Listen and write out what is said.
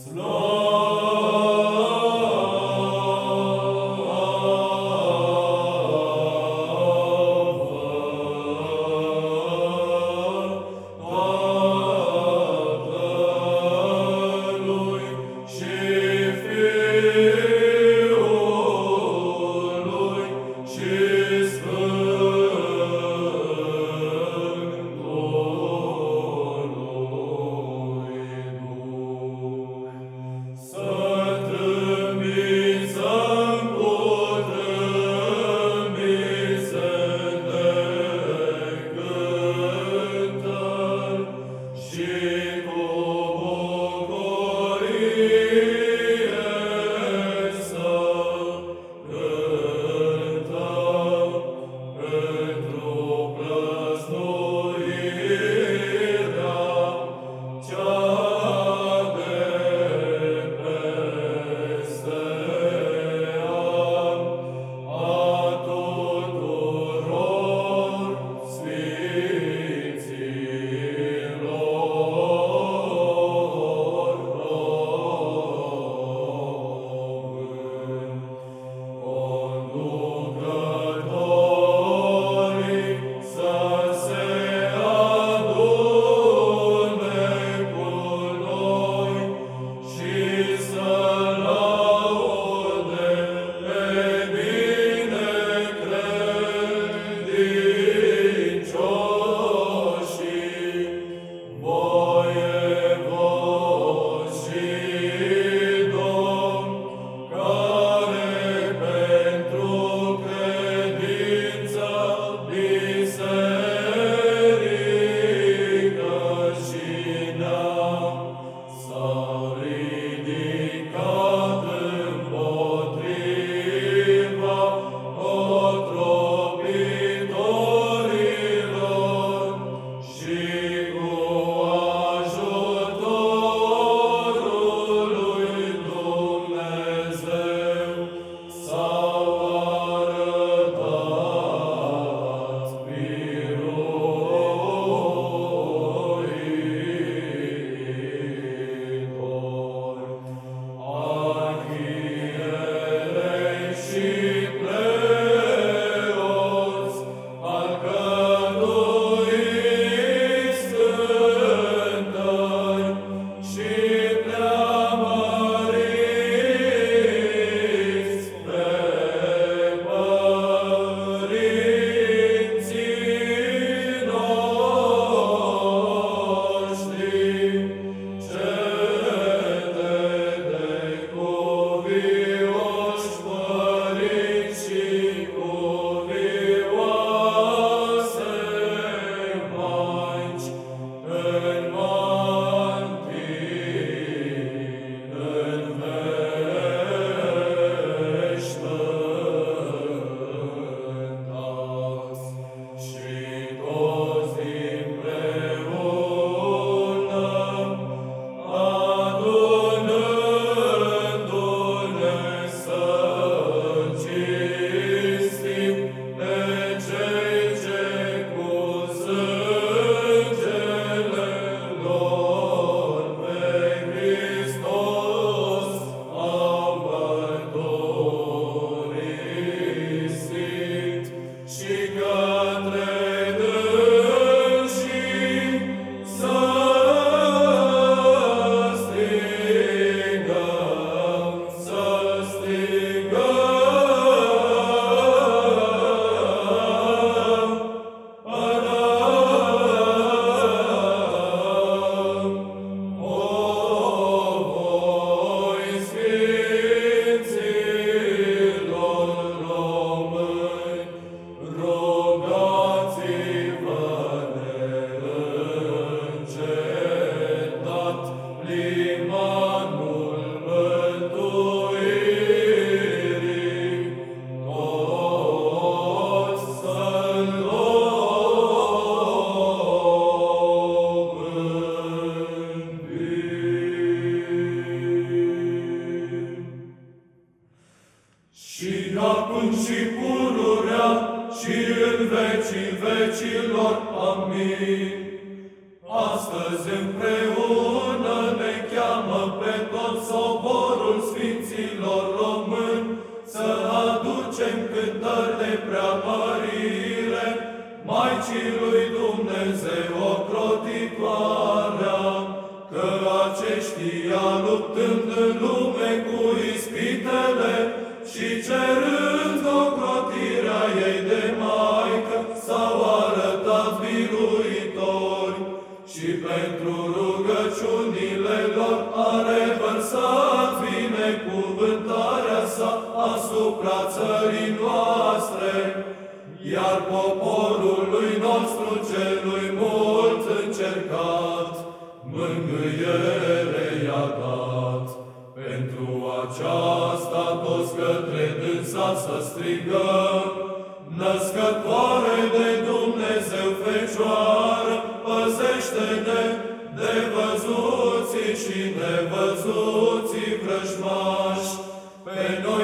Slow. Oh. în vecii vecilor. Amin. Astăzi împreună ne cheamă pe tot soborul Sfinților Români să aducem cântări de preamărire Maicii lui Dumnezeu ocrotitoarea, că aceștia luptând în lume cu ispitele și ce asupra țării noastre, iar poporului nostru celui mult încercat, mângâiere i-a dat. Pentru aceasta toți către dânsa să strigăm, Născătoare de Dumnezeu Fecioară, păzește-ne de văzuții și nevăzuții vrăjmași, pe noi